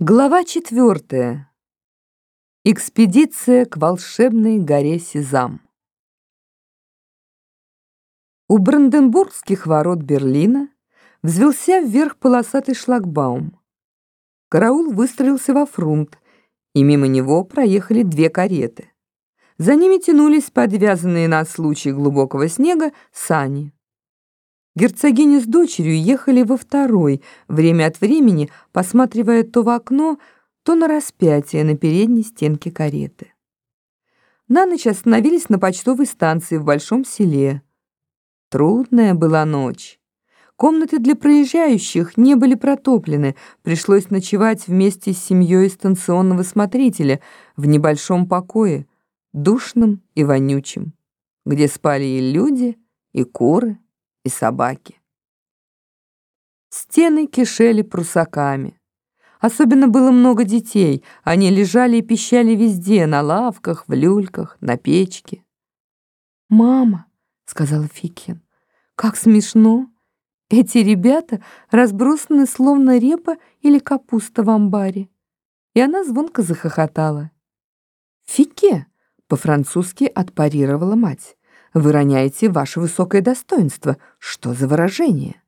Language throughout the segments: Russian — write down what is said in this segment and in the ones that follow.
Глава четвертая. Экспедиция к волшебной горе Сезам. У Бранденбургских ворот Берлина взвелся вверх полосатый шлагбаум. Караул выстроился во фрунт, и мимо него проехали две кареты. За ними тянулись подвязанные на случай глубокого снега сани. Герцогиня с дочерью ехали во второй, время от времени посматривая то в окно, то на распятие на передней стенке кареты. На ночь остановились на почтовой станции в большом селе. Трудная была ночь. Комнаты для проезжающих не были протоплены, пришлось ночевать вместе с семьей станционного смотрителя в небольшом покое, душном и вонючем, где спали и люди, и куры, и собаки. Стены кишели прусаками. Особенно было много детей. Они лежали и пищали везде, на лавках, в люльках, на печке. «Мама», — сказала Фикин, — «как смешно! Эти ребята разбросаны словно репа или капуста в амбаре». И она звонко захохотала. «Фике!» — по-французски отпарировала мать. Вы роняете ваше высокое достоинство. Что за выражение?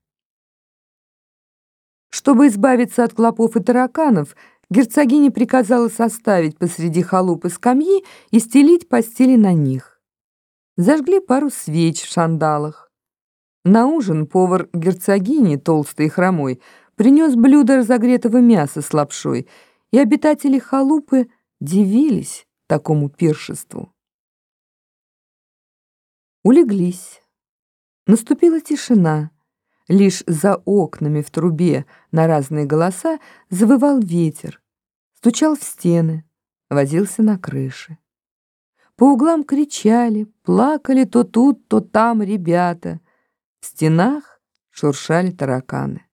Чтобы избавиться от клопов и тараканов, герцогиня приказала составить посреди халупы скамьи и стелить постели на них. Зажгли пару свеч в шандалах. На ужин повар герцогини, толстый и хромой, принес блюдо разогретого мяса с лапшой, и обитатели халупы дивились такому пиршеству улеглись. Наступила тишина. Лишь за окнами в трубе на разные голоса завывал ветер, стучал в стены, возился на крыше. По углам кричали, плакали то тут, то там ребята. В стенах шуршали тараканы.